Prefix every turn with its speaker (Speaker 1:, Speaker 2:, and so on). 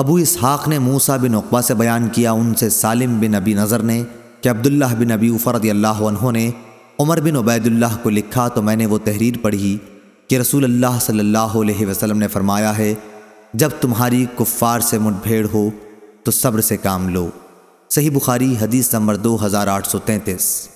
Speaker 1: ابو اسحاق نے موسا بن عقبہ سے بیان کیا، ان سے سالم بن ابی نظر نے کہ عبداللہ بن ابی رضی اللہ عنہ نے عمر بن عبید اللہ کو لکھا تو میں نے وہ تحریر پڑھی کہ رسول اللہ صلی اللہ علیہ وسلم نے فرمایا ہے، جب تمہاری کفار سے مٹ بھیڑ ہو تو صبر سے کام لو۔ صحیح بخاری حدیث نمبر دو ہزار آٹھ سو تینتیس۔